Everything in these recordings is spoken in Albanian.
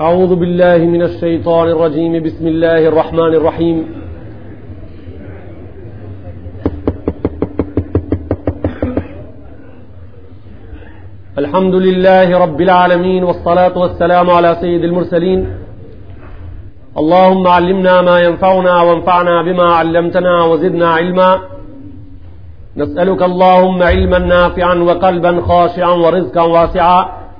أعوذ بالله من الشيطان الرجيم بسم الله الرحمن الرحيم الحمد لله رب العالمين والصلاة والسلام على سيد المرسلين اللهم علمنا ما ينفعنا وانفعنا بما علمتنا وزدنا علما نسألك اللهم علما نافعا وقلبا خاشعا ورزقا واسعا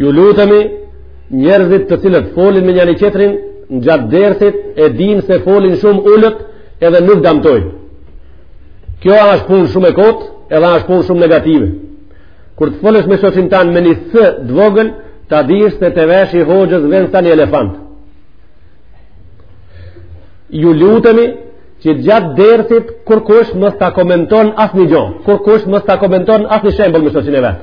Ju lutemi njerëzit të cilët folin me njëri-tjetrin gjatë dersit e din se folin shumë ulët edhe nuk damtojnë. Kjo është punë shumë e kotë edhe është punë shumë negative. Kur të folësh me shoqin tan me një zë të vogël, ta dish se te veshi i hoxhës vjen sa një elefant. Ju lutemi që gjatë dersit kurkush mos ta komenton asnjë gjo, kurkush mos ta komenton asnjë shembull me shoqin e vet.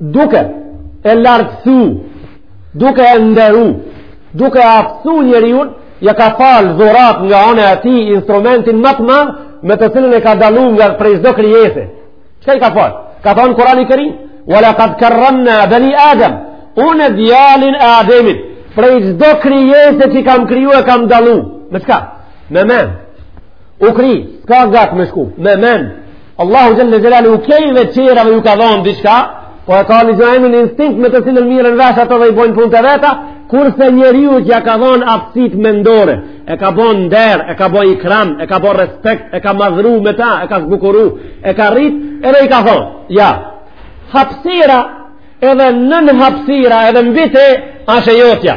duke e lartësu duke e nderu duke e aftësu njeriun ja ka falë dhuratë nga ana e tij instrumentin më të madh me të cilën e ka dallu nga prej çdo krijese çka i ka falë? ka thonë Kurani Kerim we lekad kerremna beni Adem unë djalin e Ademit prej çdo krijese që kam kriju e kam dallu me çka? me men U kry, s'ka kah me shku, me men. Allahu xhelle xhelaluhu qenieve tjerave ju ka dhonë diçka, po e ka një gjëllë në instinkt me të cilën mirren vesh ato dhe i bojnë punët e veta, kurse njeriut ja ka dhonë aftësitë mendore, e ka bon nder, e ka bon ikram, e ka bon respekt, e ka madhru me ta, e ka zbukuru, e ka rrit, edhe i ka thonë, ja, hapsira, edhe nën hapsira, edhe mbi te, asht e jotja.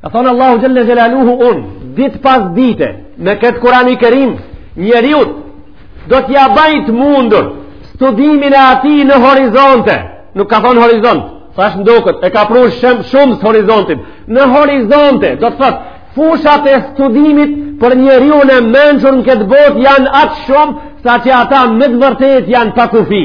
Ka thonë Allahu Xhelle Xhelaluhu unë, ditë pas dite, me këtë Kurani Kerim, njeriut, do t'ja baj të mundur studimin e atij në horizonte, nuk ka thonë horizont, sa është ndokët, e ka pru shumës horizontin, në horizonte, do të thotë, fushat e studimit për njeriun e mençur në këtë botë janë aq shumë, saqë ata me të vërtetë janë pa kufi.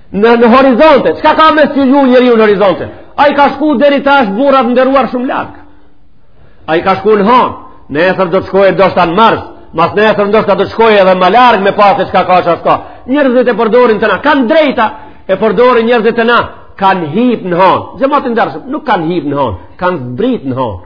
Në, në horizonte, çka ka me studiu njeriu në horizonte? Ai ka shku deri tash, burra të nderuar, shumë larg. Ai ka shku në hanë, nesër do të shkojë ndoshta në Mars, masnesër ndoshta do të shkojë edhe më larg me pa se çka ka, çka s'ka. Njerëzit e përdorin te na, kanë drejta e përdorin njerëzit te na, kanë hip në hanë. Xhemat i ndershëm, nuk kanë hip në hanë, kanë zbrit në hanë.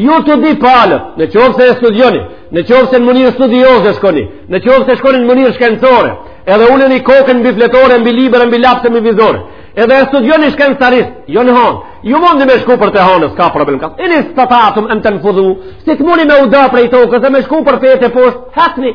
Ju të dy palët, në qoftë se e studioni, në qoftë se në mënyrë studioze shkoni, në qoftë se shkoni në mënyrë shkencore, edhe uleni kokën mbi fletore, mbi libër, mbi lapse, mbi vizore, edhe e studioni shkencarisht, jo në hanë, ju mundni me shku përtej hanës, s'ka problem ka, in istetatum en tenfudhu, si të muni me u da prej tokës, e me shku përpjetë e poshtë, hecni,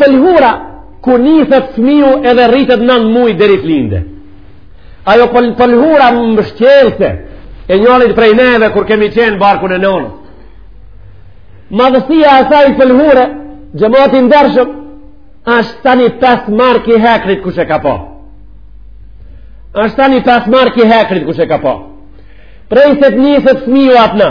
Pëlhura, ku niset fmiu edhe rritet nanë mujë deri të linde. Ajo pëlhura mbështjellëse e njërit prej neve kur kemi qenë barkun e nanës. Madhësia e asaj pëlhure, xhemat i ndershëm, është sa ni pesë mark i hekrit kush e ka pa. është sa ni pesë mark i hekrit kush e ka pa. Prej se të niset fmiu atë në,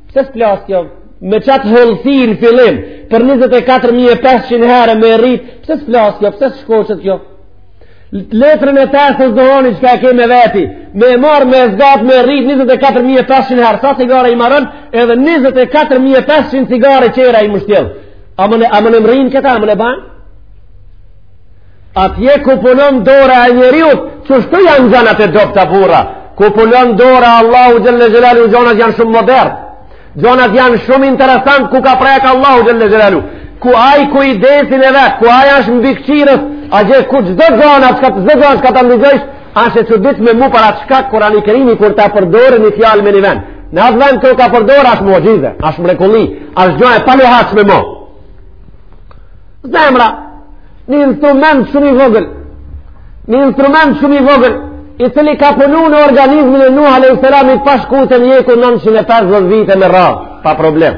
Pse s'plas kjo? Me qatë hollësi në fillim, për 24.500 herë me rrit, pse s'plas kjo? Pse s'shkoqet kjo? Letrën e testes duhani çka e kemi veti, me marrë me zgatë me rrit 24.500 herë, sa cigare i maron, edhe 24.500 cigare qera i mështjell. A mun e mrrin këta, a mun e ban? Atje ku punon dora e njeriut, qështu janë gjanat e dobta burra, ku punon dora e Allahut xhelle xhelaluhu, gjanat janë shumë modern, gjanat janë shumë interesant ku ka prek Allahu xhelle xhelaluhu, ku aj kujdesin e vet, ku aj ashtë mbikëqirës, atje ku çdo gjana, çdo gjana, çka ta ndëgjojsh, ashtë e çuditme, mu për atë shkak, Kurani Kerimi, kur ta përdor një fjalë në një vend. Në atë vend ku ta ka përdor, ashtë muxhize, ashtë mrekulli, ashtë gjo e panjohshme mo. Zemra, Një instrument shumë i vogël, një instrument shumë i vogël, i cili ka punu në organizmin e Nuh a.s. pa shku te mjeku 950 vite me radhë, pa problem.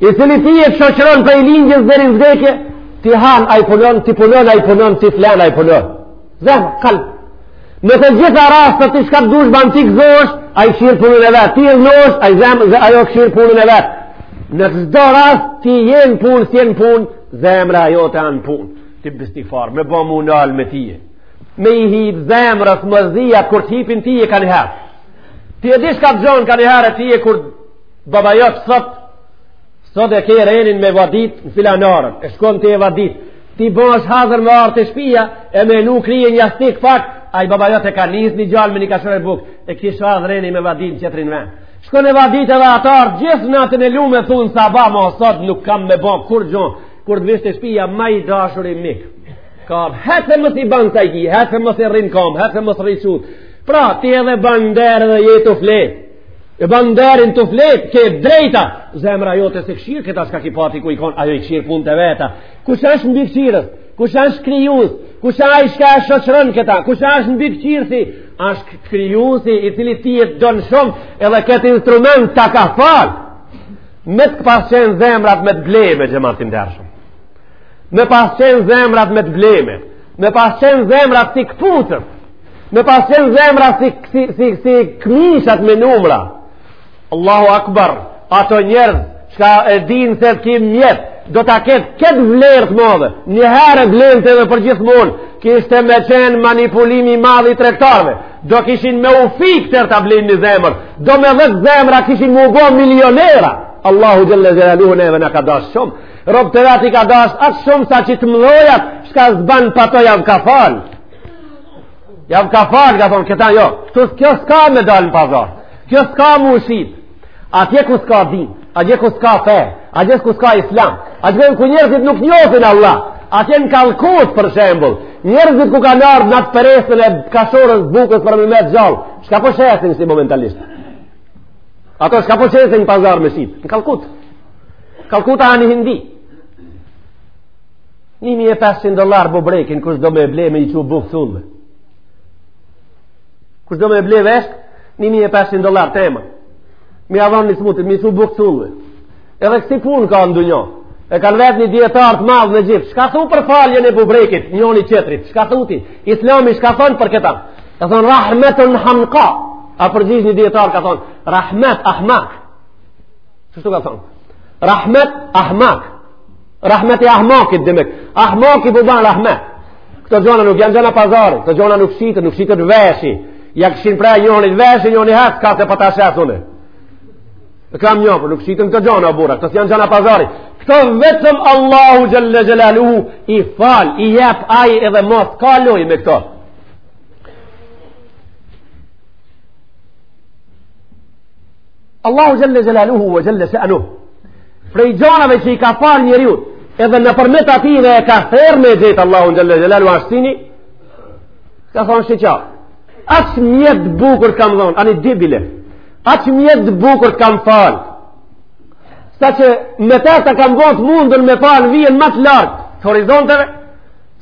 I cili tije t'shoqëron prej lindjes deri n'vdekje, ti han, ai punon, ti punon, ai punon, ti flen, ai punon. Zemra, kalb. Në të gjitha rastet çka të dush ban, ti gëzohesh, ai këshir punën e vet, ti idhnohesh, ai zemra, ajo këshir punën e vet. Në të gjitha rastet ti je n'punë, s'je n'punë, Zemra jote a n'punë, ti bestifar, me bo mu në alë me tije. Me i hip zemrës mërzia, kur të hipin tije ka njëherë. Ti e di çka të gjon ka njëherë tije, kur baba jot thot, sot e ke renin me vadit në filan arën, e shkon ti e vadit, ti bohesh hazër me ardh te shpia, e me vnu krye në jastik pak, ai baba jot e ka nis një djalë me një kashore bukë, e kish hazër renin me vadit në qetrin ven. Shkon e vadit edhe atë arë, gjithë natën e lume thu n'sabah ma sot nuk kam me bo kurgjo, kur të vish te shpia ma i dashuri mik. Ka, hec e mos i ban çaj ti, hec e mos i rri n'kam, hec e mos rri qut. Pra, ti edhe ban nder edhe je tu fletë. E ban nderin tu fletë, ke drejta. Zemra jote s'e këshir këta çka ki pat ti, ku je konë, ajo i këshir punët e veta. Kush është mbikëshirës? Kush është krijues? Kush ai çka e shoqëron këta? Kush është mbikëqirsi? Është krijuesi i cili tije t'don shumë, edhe këtë instrument ta ka fal. Me të pas qenë zemrat me të bleme xhemat i ndershëm. Me pas qenë zemrat me të bleme. Me pas qenë zemrat si këpucët. Me pas qenë zemrat si si si si këmishat me numra. Allahu Akbar, ato njerëz çka e dinë se qiky mjet, do ta ketë këtë vlerë të madhe. Një herë e blen edhe përgjithmonë, kishte me qenë manipulimi i madh i tregtarëve. Do kishin me u fik deri ta blejnë një zemër. Do me dhetë zemra kishin me u bë milionera. Allahu xhelle xhelaluhu neve na ka dash shumë. Robt e vet i ka dash aq shumë saqë të mëdhojat, çka s'ban pa to jau ka fal. Ja ka falë, ka thonë, këta jo. Kjo s'ka me dalë në pazar. Kjo s'ka m'u shit. Atje ku s'ka din, atje ku s'ka fe, atje ku s'ka islam, atje ku njerëzit nuk njofin Allah, atje në Kalkutë për shembul, njerëzit ku kanë ardhë në atë peresën e kafshorës së bukës për me metë gjallë, shka po shesin si momentalisht? Ato shka po shesin në pazar me shit? Në Kalkutë. Kalkuta a në Hindi. 1500 dollar bubrekin kush do me e ble me i çu buk thullë kush do me e ble vesh 1500 dollar tema me ja vnu një t'smutit me i çu buk thullë edhe kësi pun ka n'dunjo e kanë vetë një dijetar të madh në Egjipt shka thu për faljen e bubrekit njoni qetrit shka thu ti islami shka thotë për këta ka thonë rahmetun hamka a përgjigj një dijetar ka thonë rahmet ahmak qështu ka thonë rahmet ahmak Rahmet e ahmakit, demek. Ahmaki po ban rahmet. Këto gjona nuk janë gjona pazari, këto gjona nuk shiten, nuk shitet veshi. Ja kishin pre njonit veshin, njoni hëtë, ka të po ta shes une. E kam njo, por nuk shiten këto gjona, burra, këto janë gjona pazari. Këto vetëm Allahu xhel-le xhelaluhu, i fal, i jep aj edhe mo s'ka loj me këto. Allahu xhel-le xhelaluhu ve xhel-le shanuhu prej gjanave që i ka fal njeriut edhe nëpërmjet atij edhe e ka thirrë me njoftë Allahun xhel-le xhelaluhu asht syni ka thonë shiqo asi mjeti t'bukur t'kam dhonë ani dy bile asi mjeti t'bukur t'kam falë saqë me ta të kam bo t'mundun me pa vijën ma të lartë të horizonteve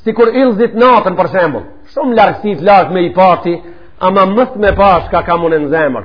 sikur yllëzit natën për shembull shumë lartësi t'lartë me i pa ti ama me pa shka kam une në zemër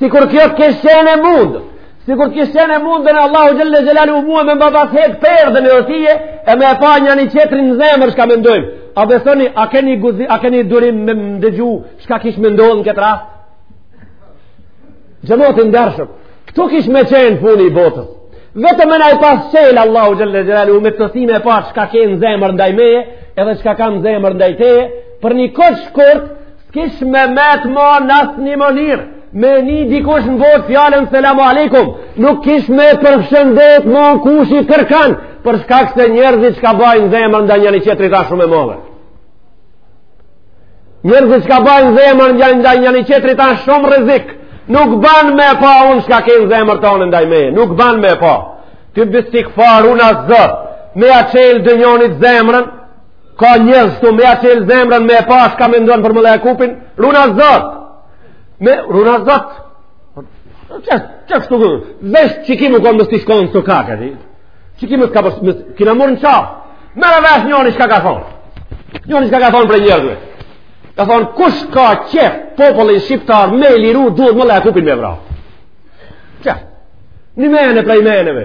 Sikur kjo t'kish qenë e mundun, sikur t'kish qenë e mundun, Allahu Xhel-le Xhelaluhu mua me ma pas hekë perden edhe ty, e me e pa njani qetrin në zemër shka mendojmë. A besoni, a keni guxim, a keni durim me më ndëgju shka kish me ndodhë në këtë rast? Xhemat i ndershëm, këtu kish me qenë funi i botës. Vetëm me na i pas çelë Allahu Xhel-le Xhelaluhu me këto sy me e pa shka ke në zemër ndaj meje, edhe shka kam n'zemër ndaj teje, për një kohë t'shkurt, S'kish me met ma asnjë mënyrë Me ni dikush në botë fjalën Selamu alejkum Nuk kish me përshëndet ma kërkush kërkan Për shkak se njerëzit çka bajnë n'zemër Ndaj njani qetrit asht shumë e madhe Njerëzit çka bajnë n'zemër Ndaj njani qetrit a shumë rrezik Nuk ban me pa unë shka ke në zemër tone ndaj meje Nuk ban me pa Tybe istigfar runa Zot Me ja çelë njonit zemrën Ka njerëz këtu me ja çel zemrën me pa çka mendon për Mulla Jakupin, runa Zot. Na runa Zot. Çka çka këtu? Vesh çikim u kon mos ti shkon këtu kaka ti. Çikim ka pas me kina morën ça. Morëm vesh njëni çka ka thon. Njëni çka ka thon para njerëzve. Ka thon kush ka qef popullin shqiptar me liru duhet Mulla Jakupin me vra. Çka? Ni mëne prej mëneve.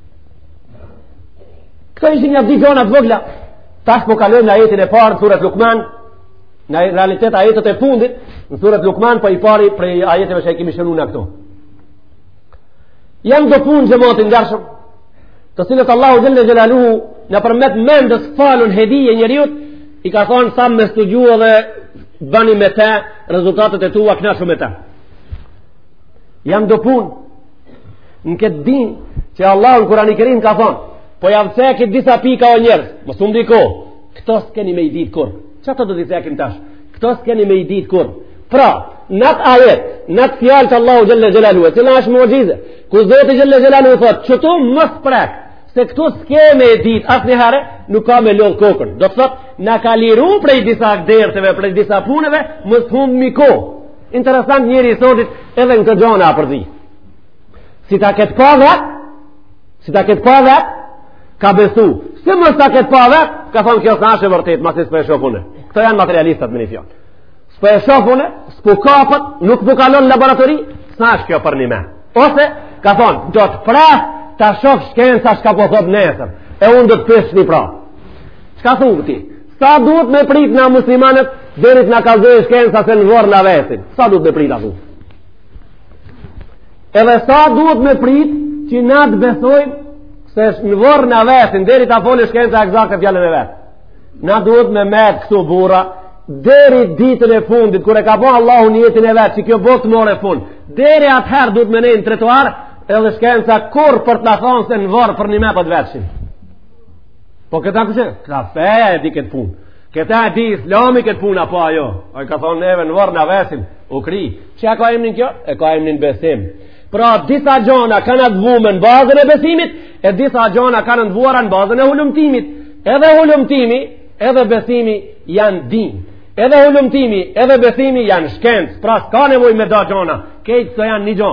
Këto ishin nja dy gjona t'vogla, tash po kalojmë në ajetin e parë, n'suret Lukman, në realitet ajetet e fundit, në suret Lukman, po i pari prej ajeteve që e kemi shënu në këto. Jan do punë xhemat i ndershëm, të cilat Allahu xhele xhelaluhu nëpërmjet mendjes falun hedije njëriut, i ka thonë sa mun studio edhe bani me te rezultatet e tua knaqu me te. Jam do punë, Në këtë din që Allahu në Kurani Kerim ka thonë, po jau ceki disa pika o njerëz, mos u mundo, këto s'keni me i ditë kurrë. Qato do t'i cekim tash? Këto s'keni me i ditë kurrë. Pra, në atë ajet, në atë fjalë që Allahu xhele xhelaluhu, e cila është muxhize, ku Zoti xhele xhelaluhu thotë, qitu mos prek, se këtu s'ke me e ditë, asnjë herë, nuk ke me lodhë kokën. Do të thotë, na ka liru prej disa derteve, prej disa punëve, më së humë miko. Interesant njeri i sotit edhe n'kto gjona a përzi. Si ta ketë pa vet, si ta ketë pa vet, ka besu. Si mos ta ketë pa vet, ka thonë kjo s'asht e vërtet, masi s'po e shof une. Këto janë materialistat me një fjalë. S'po e shof une, s'po kapet, nuk po kalon n'laboratori, s'asht kjo përnime. Ose, ka thonë, do të pres, ta shof shkenca çka po thotë nesër. E unë do të pys, shihni pra. Çka thuni ti? Sa duhet me prit na muslimanët deri t'na kallxoj shkenca se në vorr na vesin. Sa duhet me prit atu? Edhe sa duhet me prit që na të besojmë se në vorr na vesin deri ta foli shkenca ekzakte fjalën e vet. Na duhet me metë kshtu burra deri ditën e fundit, kur e ka Allahu nijetin e vet, që kjo botë merr fun, deri atëherë duhet me nejt rehat, edhe shkenca kurrë s'po t'na thonë se në vorr përnime po t'vetshin. Po këta kush? Këta feja e di këtë pun. Këta e di islami këtë pun, apo jo? Ai na ka thonë neve në vorr na vesin, u kry. Qysh e ka emnin kjo? E ka emnin besim. Pra, disa gjona kanë të vume në bazën e besimit, e disa gjona kanë të vuara në bazën e hulumtimit. Edhe hulumtimi, edhe besimi janë din. Edhe hulumtimi, edhe besimi janë shkencë. Pra, s'ka nevoj me da gjona. Krejt janë një gja.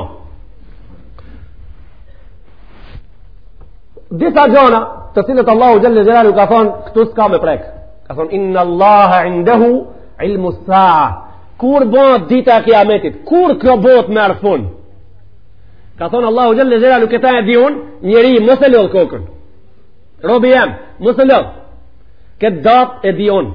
Disa gjona të cilët Allahu xhel-le xhelaluhu ka thonë, këtu s'ka me prek. Ka thonë, inna Allahe indehu ilmu sa'a. Kur bëhet dita e kiametit? Kur kjo botë merr fun? Ka thonë Allahu xhel-le xhelaluhu këtë e di un, njeri mos e lodh kokën. Robi jem, mos e lodh. Këtë datë e di un.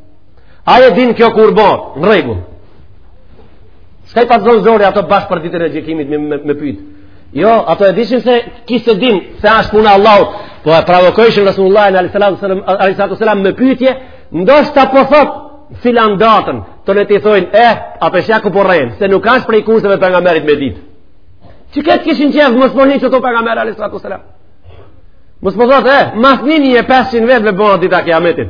A e din kjo kur bo, në rregull. Shka i pat zonë zori ato bash për ditën e gjykimit me, me, me pyjtë. Jo, ato e dishin se ky s'e din se ashtë puna Allahut. Po e provokojshin Resulullahun alejhi salatu selam me pyetje, ndoshta po thot filan datën, tona t'i thojnë, eh, a pe sheh ja ku po rren, se nuk ashtë prej kurseve pejgamberit me ditë. Që këtë kishin qejf, mos po hin n'qeto pejgamberi alejhi salatu selam. Mos po thot, eh, mas një mijë e 500 vjet me u ba dita kiametit.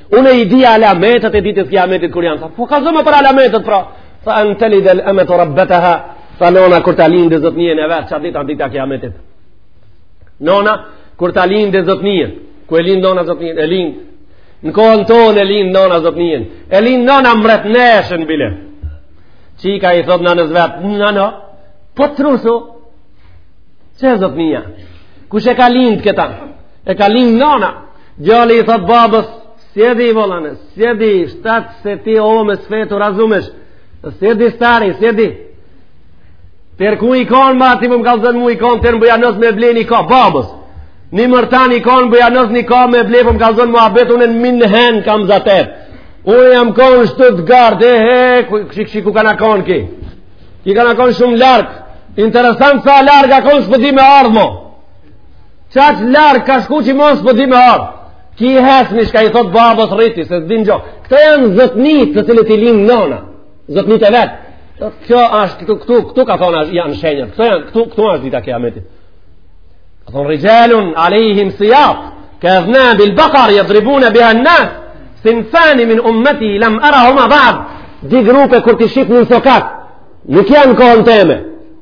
Unë i di alametet e ditës kiametit kur janë. Po kallzomë për alametet, pra. Tha en telidel emetu rabbeteha, tha nona kur ta lind zotninë e vet, qatë ditë dita kiametit. Nona, kur ta lind zotninë, ku e lind nona zotninë, e lind, në kohën tonë e lind nona zotninë, e lind nona mbretneshën, bile. Çika i thotë nonës vet, nonë, po trusu, qe zotnia, kush e ka lind këta, E ka lin nana. Djali i thot babës, sjedi bolan, sjedi shta se ti u ovome svetu razumesh. Sjedi stari, sjedi. Per ku je kon ma ti me m'kallzu mu je kon tërë bëja nësë me ble ni ka babës. Një mërtan i kon bëja nësë një ka me bleni më ka zënë mu abet unë në Minhen kam zatet. Unë jam kon Shtutgard, ehe, kshyr kshyr ku kanka kon ky. Ky kanka kon shumë larg. Interesant sa larg a kon s'po di me ardh mo. Qaq larg ka shku që mo s'po di me ardh. Ky hesmi shka i thot babës rri ti, se s'di ni gjo. Këta janë zotnitë të cilët i lin nona, zotnitë e vet. Kjo është, këtu, këtu, këtu ka thonë është janë shenjat, këtu, janë, këtu, këtu është dita kiametit. Ka thonë rixhalun alejhim sijat, ke edhnabil bekar, jadribune biha en-nas, sinfani min ummeti, lem erahuma ba'd, dy grupe kur t'i shifni n'sokak, nuk janë n'kohën teme,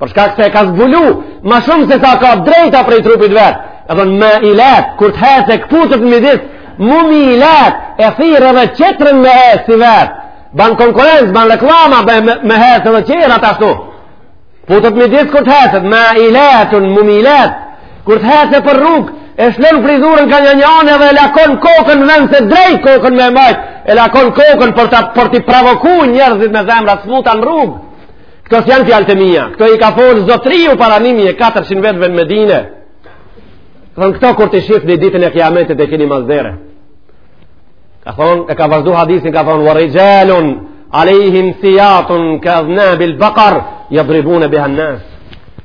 Për shkak se e ka zbulu, ma shumë se sa ka drejta prej trupit vet. E thonë, mailat, kur të hec e këputet në midis, mumilat, e thirr edhe tjetrën me ec si vet. Ban konkurencë, ban reklama, be, me, me hec edhe tjerat ashtu. Këputet në midis kur të hec, mailat, mumilat. Kur të hec nëpër rrugë, e shlon frizurën kah njana anë edhe e lakon kokën vend se drejt kokën me majtë, e lakon kokën për t'i provoku njerëzit me zemra t'smuta n'rrugë. Këto s'janë fjalë të mia. Këto i ka folë zotriu para 1400 vjetëve në Medinë. Ka thon këto kur t'i shifni ditën e Kiametit e keni mas dere. Ka thon e ka vazhdu hadisin ka thon warijalun alehim siyatun ka adhnabil baqar yadribun biha an-nas.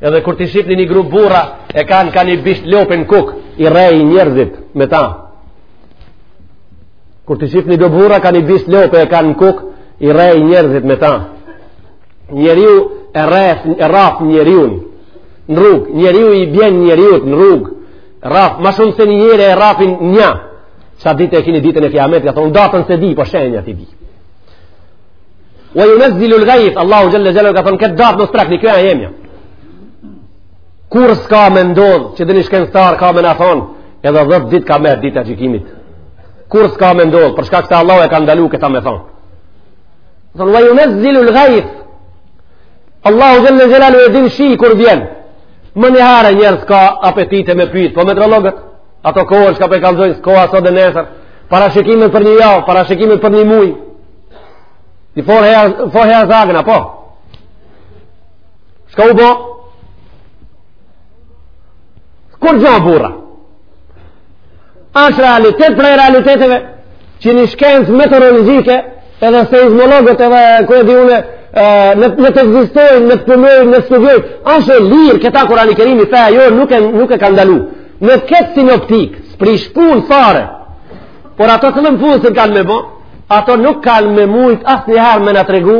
Edhe kur t'i shifni një grup burra e kanë ka ni bisht lope n'kuk i rreh njerëzit me ta. Kur t'i shifni do burra, ka një bisht lope e ka n'kuk, i rreh njerëzit me ta. Njeriu e rreh, e rraf njeriun në rrugë, njeriu i bjen njeriut në rrugë, rraf, ma shumë se ni njeri e rrafin nja, sa ditë e kini ditën e kiamet, ka thonë, datën s'e di, po shenjat i di. Wa yunazzilul ghayth, Allahu xhel-le xhel-le, ka thonë, këtë datë mos prekni, kjo e jemja. Kurrë s'ka me ndodhë që edhe një shkencëtar ka me na thonë, edhe dhetë ditë ka me ardh dita e gjykimit. Kurrë s'ka me ndodhë, për shkak se Allahu e ka ndalu këta me thonë. Thonë, wa yunazzilul ghayth. Allahu xhel-le xhelaluhu e din shiu kur vjen. Menjëherë njerëz ka apetite me pytë, po meteorologët, ato kohën shka po e kallzojnë, si koha sot dhe nesër, parashikimi për një javë, parashikimi për një muj. Ti forë herë zagëna, po, Shka u bo? Kurrgjo burra? Asht realitet prej realiteteve që një shkencë meteorologjike edhe seizmologët edhe ku e di une, le të ekzistojnë, le të punojnë, le të studiojnë. Asht e lirë këta Kurani Kerimi, feja jonë nuk e, nuk e ka ndalu. Le të ketë sinoptikë, s'prish punë fare, por ato cilën punë kanë me bo, ato nuk kanë me mujtë asnjëherë me na tregu,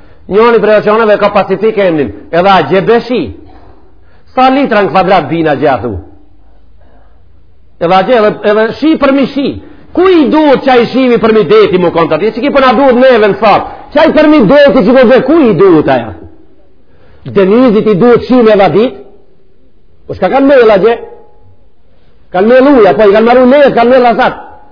Njoni prej oqeaneve ka Pacifik emnin, edhe atje bie shi. Sa litra në kvadrat bien atje athu? Edhe atje, edhe, edhe shi përmi shi. Kujt i duhet qaj shi përmi det mu kontat? Qiky po na duhet neve në thatë? Qaj përmi det që po bje, kujt i duhet aja? Denizit i duhet shi me vadit? Po shka kanë mellë atje? Kanë me luja, po i kanë marule mellë, kanë mellë sallatë.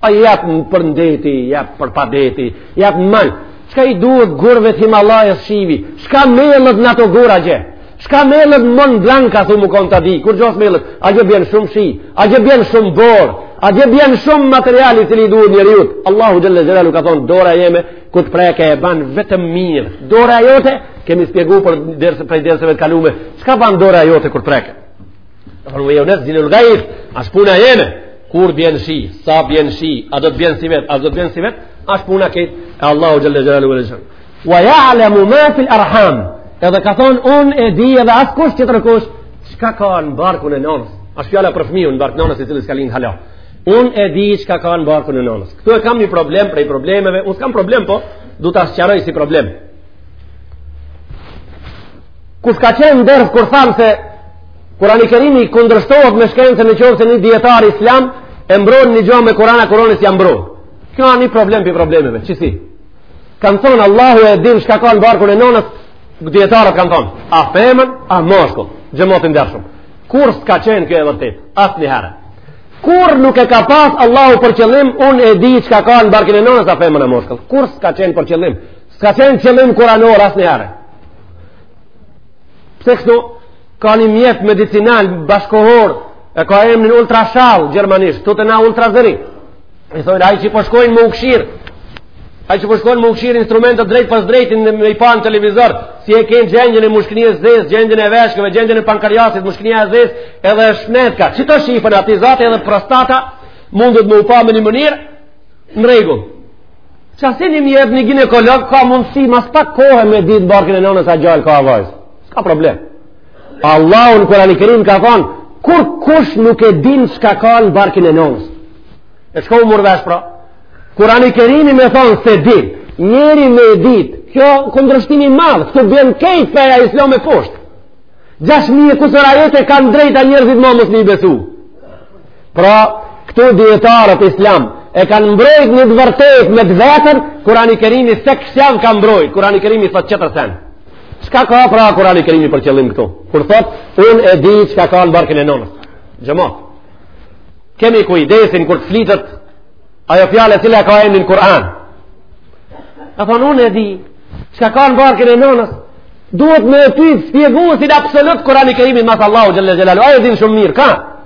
Pa jep për ndeti, jep për padeti, jep mal. Çka i duhet gurëve të Himalajës shiu? Çka mellet në ato gurë atje? Çka mellet në Mon Blank, thu më konë të di? Kurrgjo s'mellet. Atje bjen shumë shi. Atje bjen shumë borë. Atje bjen shumë material i cili i duhet njeriut. Allahu xhel-le xhel-le ka thonë, dora jeme, kur të preke e ban vetëm mirë. Dora jote, kemi shpjegu për ders, prej derseve të kalume, çka ban dora jote kur preke? Wa yunazzilul gaith, asht puna jeme. Kur bjen shi, sa bjen shi, a do të bjen sivjet, a do të bjen sivjet, asht puna ke Allahu xhalla xhelalu wal xhel. Wa ya'lamu ma fil arham. Edhe ka thon un e di edhe askush tjetërkush çka ka në barkun e nënës. Asht fjala për fëmijën n'bark t'nënës i cili s'ka lind hala. Un e di çka ka në barkun e nënës. Këtu e kam një problem prej problemeve, un s'kam problem po, do ta sqaroj si problem. Kurrë s'ka qenë ndërth kur thamë se Kurani Kerimi kundërshtohet me shkencën në qoftë se një dijetar islam e mbron një gjo me Kuran a Kurani s'e mbron. Kjo a një problem prej problemeve, që si? Kanë thonë Allahu e din shka ka në barkun e nonës, dijetarët kanë thonë, a femën, a mashkull, xhemat i ndershëm. Kurrë s'ka qenë kjo e vërtetë, asnjëherë. Kurrë nuk e ka pas Allahu për qëllim, unë e di shka ka në barkun e nonës, a femën, a mashkull. Kurrë s'ka qenë për qëllim, s'ka qenë qëllim kuranor asnjëherë. Pse kështu? Ka një mjet medicinal bashkëkohor, e ka emrin ultrashall gjermanisht, këtu te na ultrazëri. I thonë ai që po shkojnë me u kqyr. Ai që po shkojnë me u kqyr n'instrumente drejtpërdrejt me i pa në televizor, si e kanë gjendjen e mushkënisë së zezë, gjendjen e veshkëve, gjendjen e pankreasit, mushkënia e zezë, edhe shpnetka. Qito shifen aty zati edhe prostata mundet me u pa me një mënyrë Në rregull, qasi një mjet një ginekolog ka mundësi mas pak kohë me ditë n'barkun e nënës a djalë a vajzë. S'ka problem. Allahu n'Kurani Kerim ka thonë, kurrkush nuk e din çka ka në barkun e nënës. E çka u mor vesh pra? Kurani Kerimi me thonë s'e din, njeri me ditë, kjo kundërshtim i madh, këtu bjen krejt feja islame poshtë. Gjashtë mijë e kusur ajete kanë të drejtë njerëzit ma mos me i besu. Pra, këtu dijetarët islam e kanë mbrojt një të vërtetë me të vetën, kurani kerimi se kësë janë kanë mbrojt, kurani kerimi thot tjetër sen. Çka ka pra kurani kerimi për qëllim këtu? Kur thot, unë e di çka ka në barkun e nonës. Xhemat, keni kujdes kur të flitet, ajo fjalë e cila ka në kuran. Ka thonë, unë e di çka ka në barkun e nonës, duhet me e pyt shpjeguesin absolut t'kurani kerimit mas Allahut xhelle xhelaluhu, ai e din shumë mirë, ka?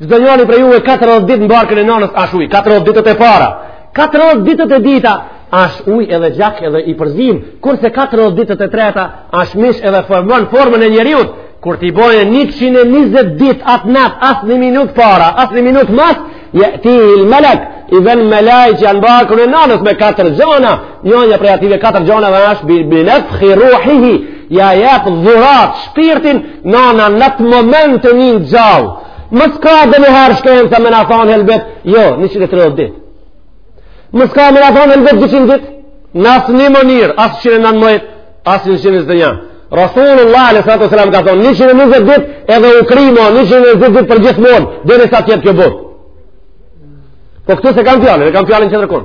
Çdo njëri prej juve 40 ditë në barkun e nënës asht ujë, 40 ditët e para. 40 ditët e dyta asht ujë edhe gjak edhe i përzim, kurse 40 ditët e treta asht mish edhe formon formën e njeriut. Kur t'i bojë 120 ditë atë natë as një minutë para, as një minutë mas, jatihil malak, i vjen melaqja n'barkun e nënës me katër gjana, njëna prej ative katër gjanave është bi bi nafhi ruhihi, ia jep dhuratë shpirtin Nana, n'at moment e nin gjallë, mo s'ka edhe njëherë shkenca me na thonë helbet, jo, 130 dit. Mo s'ka me na thonë helbet 200 dit, në asnjë mënyrë, as 119, as 121. Rasulullah alejhi salatu selam ka thonë, 120 dit edhe u kry mo, 120 dit përgjithmonë, deri sa t'jetë kjo botë. Po këtu s'e kam fjalën, e kam fjalën që të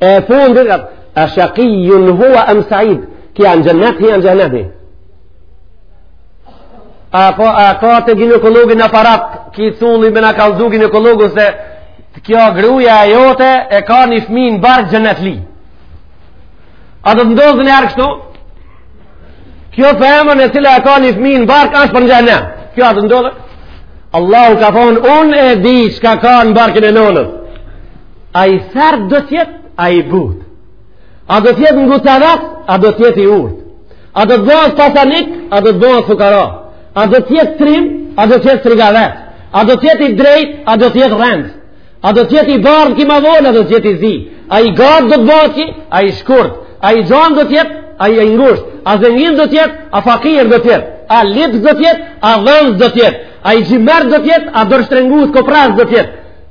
E fundit, a shakijun huve em said, ky a në xhennet hin, a në xhehnem hin. A ka, a ka te gjinekologu një aparat, ki culli me na kallzu gjinekologu se kjo gruja jote e ka një fmi në bark xhennetli. A do të ndodhë najherë kështu? Kjo femën e cila e ka një fmi në bark, asht për në xhennet. Kjo a do të ndodhë? Allahu ka thonë, unë e di çka ka në barkun e nonës. A i sertë do t'jetë, a i butë. A do t'jetë ngucavec, a do t'jetë i urtë. A do të bahet pasanik, a do të bahet fukara. A do t'jetë trim, a do t'jetë frigavec. A do t'jetë i drejtë, a do t'jetë rrenc. A do t'jetë i bardhë ky ma vonë, a do t'jetë i zi. A i gatë do të bahet ky, a i shkurtë. A i gjanë do t'jetë, a i ngushtë. A zengin do t'jetë, a fakir do t'jetë. A lypës do t'jetë, a dhanës do t'jetë. A i xhymert do t'jetë, a dorështrëngutë koprac do t'jetë.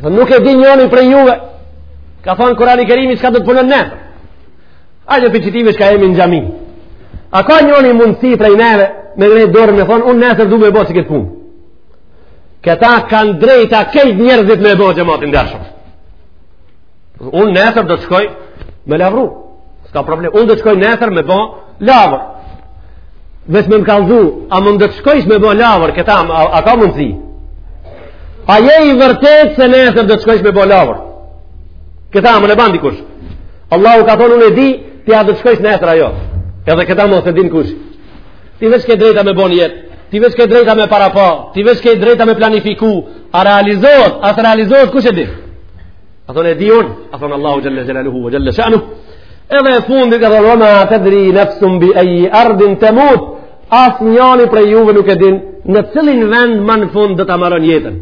Dhe nuk e di njoni prej juve, ka thonë Kurani Kerimi çka do të punon nesër. A një pëqitime çka jemi në xhami. A ka njoni mundësi prej neve, me ngrejt dorën me thonë, unë nesër du me bo që këtë punë. Këta kanë drejta krejt njerëzit me bo xhemat i ndershëm. Unë nesër do të shkoj me lavru. S'ka problem. Unë do të shkoj nesër me bo lavër. Veç me më kallzu, a më më do të shkojsh me bo lavër, këta, a, a ka mundësi? A je i vërtet se nesër do të shkojsh me bo lavër? Këta, më në bandi kush. Allahu ka thonë unë e di, ti a do të shkojsh nesër a jo. Edhe këta mo s'e din kush. Ti veç ke drejta me bo nijet. Ti veç ke drejta me parapa, ti veç ke drejta me planifiku, a realizohet, a s'realizohet, kush e di? A thonë e di unë, a thonë Allahu xhele xhelaluhu, xhele shanuhu. Edhe e fundit ka thonë, ma tedri nefsun bi ejji erdin temut, asnjani prej juve nuk e din, në cilin vend ma në fund do ta maron jetën.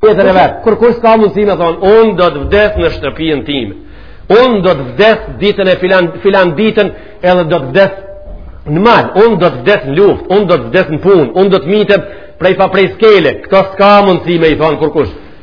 Jetën e vet, kurkush s'ka mundësi me thonë, unë do të vdes në shtëpinë time, unë do të vdes ditën e filan, filan ditën, edhe do të vdes në mal, unë do të vdes në luftë, unë do të vdes në punë, unë do të mytem prej pa prej skele, këto s'ka mundësi me i thonë kurkush.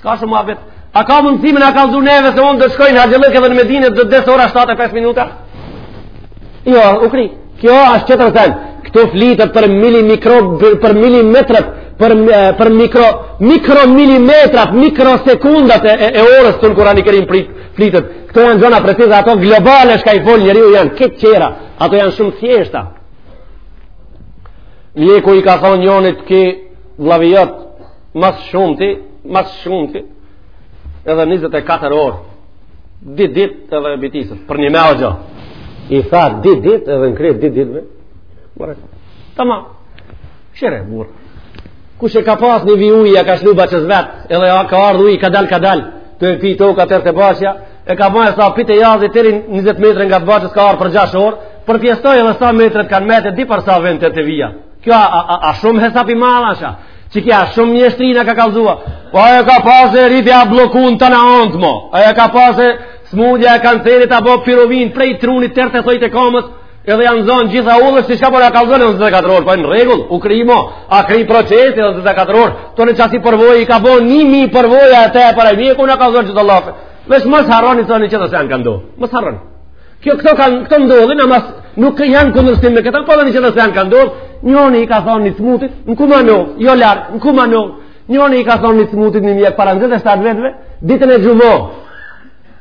S'ka shumë muhabet. A ka mundësi me na kallzu neve se unë do shkoj n'haxhillëk edhe në Medine vdes ora 7 e 5 minuta? Jo, u kri. Kjo është qetër sen. Këtu flitet për mili mikro, për milimetrat, për, për mikro, mikro milimetrat, mikro sekundat e, e, orës te në Kur'ani Kerim flitet. Këtu janë gjona preciza, ato globale shka i fol njeriu janë kejt qera. Ato janë shumë thjeshta. Mjeku i ka thonë njonit ki vllavi jot Ma s'shumti, ma s'shumti, edhe 24 orë, di dit edhe bitiset, për një me o gjo. I tha di dit edhe në kre të di ditve. Mare, tamam, shere, burë. Kush e ka pas një vi ujë, ka lshu bahçes vet, edhe ka ardhë ujë, ka dalë, ka dalë, të e pi tokë atër te bahçja, e ka bërë hesap, te jazi teri në 20 metra ngat bahçes ka ardhë për 6 orë, përpjestoj edhe sa metra kanë metë, di për sa vjen te, te vija. Kjo a, a, a, a shumë hesap i madh asht a, Qikjo a shumë mjeshtri, na ka kallzu a. Po ajo ka pasë e rritja bllokun tana anët mo. Ajo ka pasë e smundja e kancerit a bo pirovin prej trunit teri te thojt e kamës. Edhe janë zonë gjitha udhët, si shka po na kallzon në 24 orë. Po në rregull, u kri mo. A kri procesi në 24 orë. Tani qasi përvoj, i ka bo një mijë përvoja e tepër, aj mjeku na kallzon qito llafe. Veç mos harroni të një që të se janë këndu. Mos harroni. Kjo këto kanë këto ndodhin, ama nuk janë kundërshtim me këta, po tani që do të janë kanë ndodhur, njëri i ka thonë një smutit, në Kumano, jo larg, në Kumano. Njëri i ka thonë një smutit një mjek para 27 viteve, ditën e xhumo.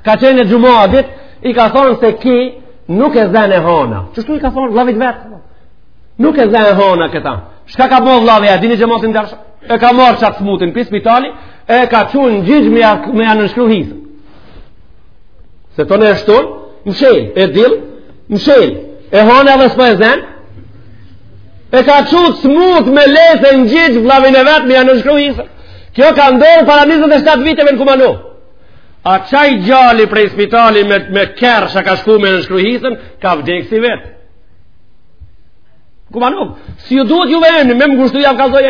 Ka qenë xhumo dit, i ka thonë se ki nuk e zën e hona. Qashtu i ka thonë vllavit vet. Nuk e zën e hona këta. Çka ka bo vllavi, a dini xhemat i dash? E ka marrë çat smutin në spitali, e ka çu në gjigj me, me ja nënshkru his. Se tani e shtunë, mshelë, e dilë, mshelë, e hona edhe s'po e zen, e ka çu t'smutë me lesë e në gjigj vllavin e vet me ja nënshkru hisen. Kjo ka ndodh para 27 viteve në Kumanu. A qaj gjali prej spitali me, me kërë shë ka shku me nënshkru hisen, ka vdekë si vetë. Kumanu, si ju duhet juve emni, me më ngushtu jau kallzoj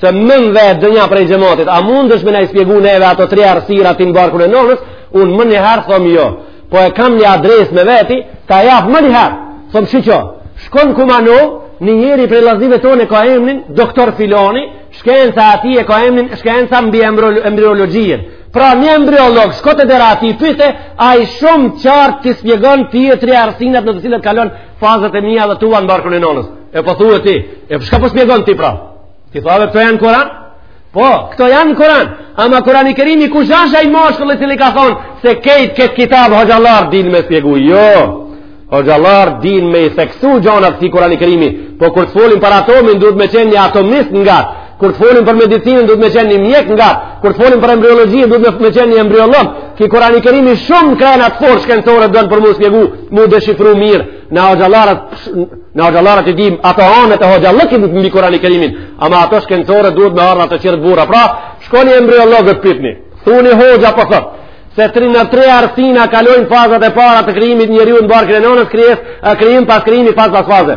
se me m'vetë donja prej xhematit, a mundesh me na i spjegu neve ato tre errësira ti në barkun e nonës, unë menjëherë thom jo, po e kam një adres me veti, ta jap menjëherë, thom shiqo, shko n'Kumanu, një njeri prej vllazive tonë e ka emnin, doktor Filoni, shkenca e atij e ka emnin, shkenca mbi embriologjien, pra një embriolog, shko te dera atij, pyte, ai shumë qartë t'i spjegon tije tre errësinat në të cilat kalon fazat e mia edhe tua në barkun e nonës. E po thua ti, e po shka po spjegon ti pra? Ti thua këto janë Kur'an? Po, këto janë Kur'an. Ama Kur'ani Kerimi, kush është ai mashkull i cili ka thonë se kejt këtë kitab hoxhallar din me shpjegu? Jo. Hoxhallar din me i theksu gjonat te Kur'ani Kerimi. Po kur të folim për atomin duhet me qenë një atomist ngat Kur të folim për medicinën duhet me qenë një mjek ngat, kur të folim për embriologjinë duhet me qenë një embriolog. Ki Kurani Kerimi shumë krena të fortë shkencëtarët don për m'u shpjegu, m'u deshifru mirë. Na hoxhallarët, na hoxhallarët e dim, ato anë të hoxhallëkut mbi Kurani Kerimin, ama ato shkencoret duhet me ardhë ata tjerët burra. Pra, shkoni embriologët pytni. Thuni hoxha po thot se tri në tri errsina kalojnë fazat e para të krijimit njeriu në barkun e nënës krijes, krijim pas krijimit pas pas faze.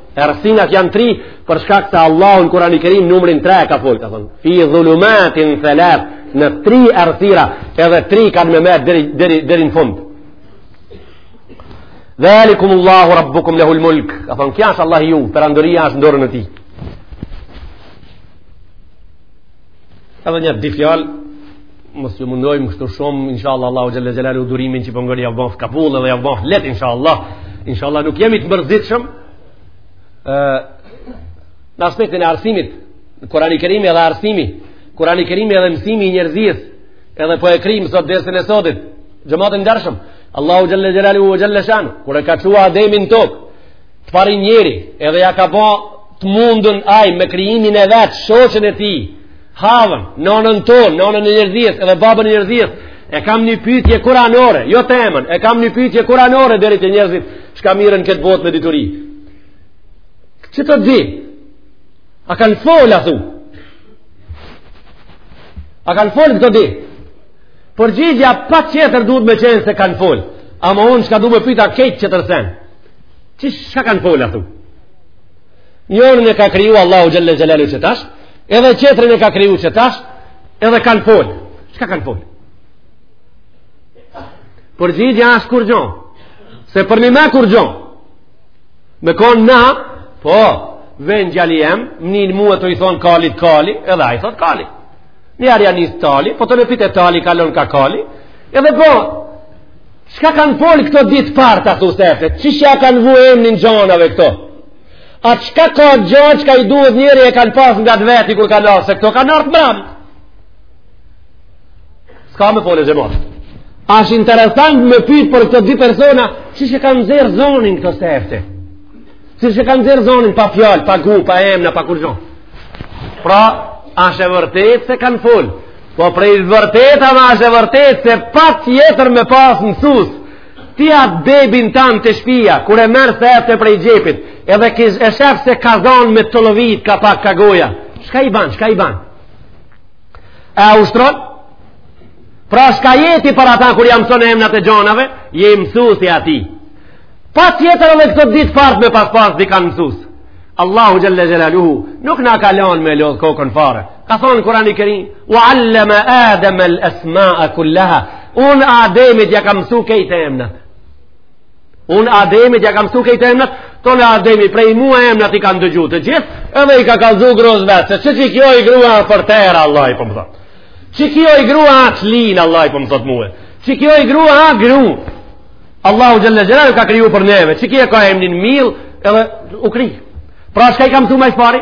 Errsinat janë tri për shkak se Allahu në Kur'an i Kerim numrin 3 ka folë, ka thënë, fi dhulumatin thalath, në tri errësira, edhe tri kanë me marr deri deri deri në fund. Dhalikum Allahu rabbukum lahu al-mulk. Ka thënë, "Ky është Allahu juj, perandoria është në dorën e tij." Edhe nja di fjalë, mos ju mundojmë kështu shumë, inshallah Allahu xhel-le xhelaluhu durimin që po ngoni jav baftë kabull edhe jav baftë lehtë inshallah. Inshallah nuk jemi të mërzitshëm. ë Në aspektin e arsimit, Kurani i Kerim edhe arsimi, Kurani i Kerim edhe mësimi i njerëzisë, edhe po e kryjmë sot dersin e sotit. Xhemat i ndershëm. Allahu xhel-le xhelaluhu xhel-le shanuhu, kur e ka çu Ademin n'tokë, të parin njeri edhe ja ka ba të mundun ai me krijimin e vet shoqen e tij Havën, nonën tonë, nonën e njerzisë edhe babën e njerzisë e kam një pytje kuranore jo temen, e kam një pytje kuranore deri te njerzit çka mirren n'këtë botë me dituri qeto di a kanë folë athu a kanë folë këto di përgjigja patjetër duhet me qenë se kanë fola ama unë çka du me pyt a krejt tjetër sen Çka kanë folë athu? Njërin e ka kriju Allahu xhel-le xhelaluhu qetash, edhe tjetrin e ka kriju qetash, edhe kanë folë. Çka kanë folë? Përgjigja është kurgjo. Se përnime kurgjo. Me konë na, po vjen djali jem, m'nin mua tu i thonë kalit kali, edhe ai thotë kali. Njëherë ja nis tali, po tani pi te tali kalon ka kali, edhe po, Çka kanë folë këto di të partë athu sefte? Qysh ja kanë vu emnin gjanave këto? A çka ka gja, çka i duhet njerit e kanë pasë ngat veti kur kanë ardhë, se këto kanë ardhë të mramë? S'ka me folë, xhemat. Asht interesant me pytë për këto dy persona, qysh e kanë nxerrë zonin këto sefte? Qysh e kanë nxerrë zonin pa fjalë, pa guhë, pa emna, pa kurgja? Pra, asht e vërtetë se kanë folë? Po prej vërtetave është e vërtet se patjetër me pas mësus ti atë bebin tan te shpia kur e merr se e të prej djepit edhe kish e shef se ka zonë me të lëvit ka pak ka goja shka i ban, shka i ban e ushtron pra shka jeti për ata kur ja mson emnat e gjonave je mësus i atij patjetër edhe këtë ditë fart me pas pas dikanë mësus Allahu xhel-le xhelaluhu nuk na ka lon me lodhë kokën fare Ka thonë në Kurani Kerim, ue alleme Ademel esmae kul-leha, unë Ademit ja kam msu krejt emnat. Unë Ademit ja kam msu krejt emnat, thonë Ademi prej mua emnat i ka ndëgju të gjithë, edhe i ka kallzu grus vet, se që që kjo i grua për tërë, Allah i për po më thotë. Që kjo i grua atë linë, Allah i për po më thotë muë. Që kjo i grua atë gru. Allahu xhel-le xhelaluhu ka kriju për neve, qekjo ka emnin mill, edhe u kri. Pra shka i ka msu ma s'pari?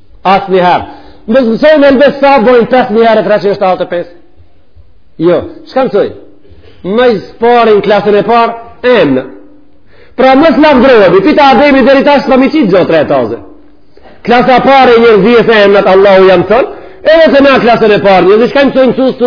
Asnjëherë mos të mësojnë helbet sa bojnë 5 mijë herë 375. Jo, çka mësojnë? Ma s'pari në klasën e parë, emna. Pra mos të lavdërohemi, ti te Ademi deri tash s'pami qitë gjo t're taze. Klasa e parë e njerëzisë emnat Allahu ja mson, edhe te na klasën e parë, njerëzit çka mësojnë qësh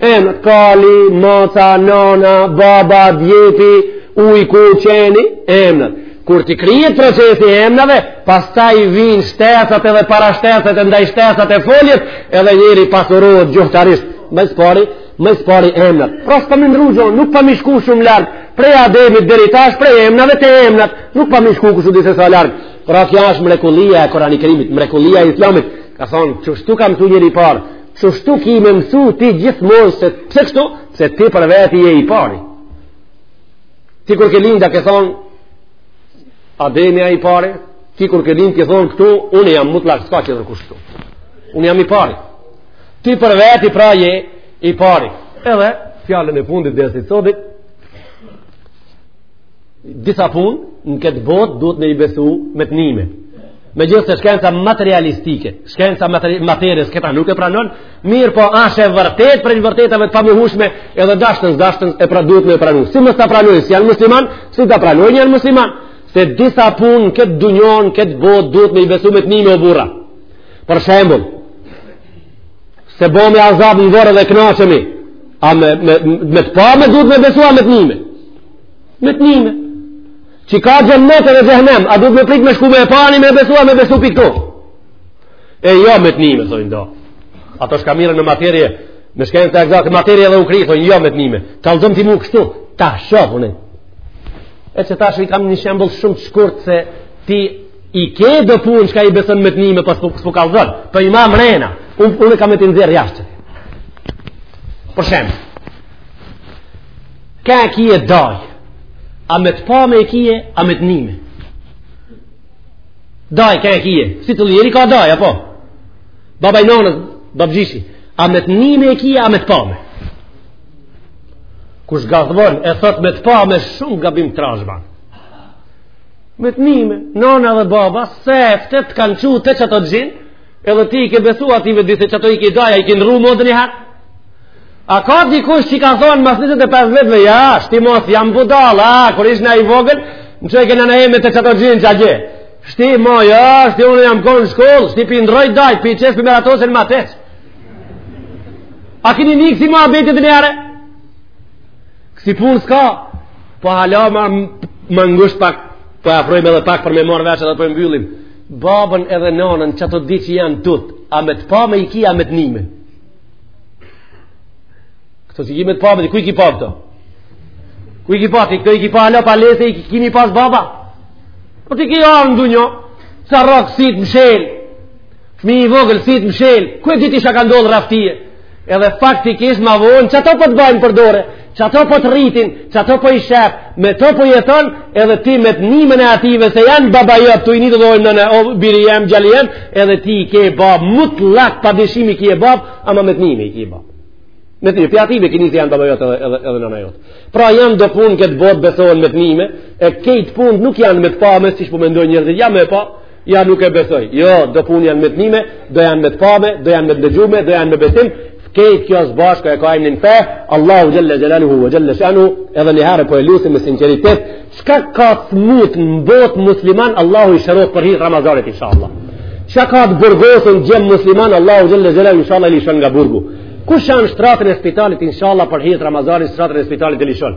Emnat, kali, maca, nana, baba, djepi, ujku, qeni, emnat. Kur t'i krijohet procesi e emnave, pastaj vinë shtesat edhe parashtesat e ndajshtesat e foljet, edhe njeri pasurohet gjuhtarisht. Më s'pari, më s'pari emnat. Pra s'pami ndrru gjo, nuk pami shku shumë larg, prej Ademit deri tash, prej emnave te emnat, nuk pami shku kushedi se sa larg. Pra kjo është mrekullia e Kurani Kerimit, mrekullia e islamit, ka thonë, qështu ka msu njeri i parë, Qështu ki me mësu ti gjithmonë se pse kështu, se ti për veti je i pari. Ti kur ke lind a ke thonë, Ademi i pari, ti kur ke lind a ke thonë këtu, unë jam mutlak s'ka që dhe kushtu. Unë jam i pari. Ti për veti pra je i pari. Edhe, fjalën e fundit dhe si të disa punë në këtë botë duhet me i besu me të nime megjithëse shkenca materialistike shkenca e materies këta nuk e pranon mirëpo asht e vërtet prej vërtetave të pamohushme edhe dashtën s'dashtën e pra duhet me pranu si mos ta pranojnë si janë musliman si ta pranojnë janë musliman se disa punë në këtë dynja në këtë botë duhet me i besu me të nime o burra për shembul se bo me azab në vorre dhe knaqemi a me, me, me, me të pame duhet me besu a me të nime me të nime që ka xhenet dhe xhehnem a duhet me prit me shku me e pa ani me besu a me besu pikto e jo me të nime thojnë do ato çka merren në materie me shkencë të egzakte materie dhe u kry thojnë jo me të nime kallëzom ti mu kështu ta shof une e që ta shri kam një shembull shumë të shkurt se ti i ke do punë çka i beson me të nime po s'po kallëzon po i ma mrena unë une kam me t'i nxjerr jashtë për shemë Ka e kije daj A me të pame e kije A me të nime Daj ka e kije Secili njeri ka daj apo Baba i nonës Babgjyshi A me të nime e kije A me të pame Kush gabon E thot me të pame shumë gabim trash ban Me të nime Nona dhe baba Sefte të kanë çu te qato gjin Edhe ti i ke besu ative se qato i ke daj, a i ke ndërru ma ndonjëherë? A ka dikush që ka thonë mas 25 vjetëve, ja, shti mos jam budall, a, kur isha i vogël, m'çojke nana eme te qato gjin qatje. Shti, mo, ja, shti unë jam konë në shkollë, shti p'i ndrroj dajt, p'i qes për meratosin ma teqë. A kini ni kësi muhabeti ndonjëherë? Kësi punë s'ka, po hala ma, ma ngusht pak, po e afrojmë edhe pak për me marr vesh edhe po e mbyllim. babën edhe nanën qato e di që janë tut a me të pame i ki a me të nime këto s'i ki me të pame ti ku i ki pa këto ku i ki pa këto i ki pa alo pa le se i kimi pa baba po ti ki ardh në dunja sa rok sytë mshel fmi i vogël sytë mshel ku e di ti çka ka ndodh raftije Edhe faktikisht ma vonë qato po të bajnë për dore, qato po të rritin, qato po i shef, me to po jeton edhe ti me të nimen e ative se janë baba jot, tu i ni të thojnë nëno, biri jem, gjali jem, edhe ti i ke bab, mutlak pa dyshim e kije bab, ama me të nime e kije bab. Me të nime, prej ative ki ni se janë baba jot edhe, edhe, edhe nana jote. Pra janë do punë n'këtë botë besohen me të nime, e kejt punët nuk janë me të pame siç po mendojnë njerëzit, ja me pa, Ja nuk e besoj. Jo, do pun janë me të nime, do janë me të pame, do janë me të ndëgjume, do janë me besim. Kejt kjo është bashkë e ka emnin fe, Allahu xhele xhelaluhu, xhele shanuhu, edhe një herë po e lusim me sinqeritet, çka ka të smut në bot musliman, Allahu i shëroftë për hir të Ramazanit, inshallah. Çka ka të burgosun gjem musliman, Allahu xhele xhelaluhu, inshallah, i lishon nga burgu. Kush janë n'shtratin e spitalit, inshallah, për hir të Ramazanit, shtratin e spitalit e lishon.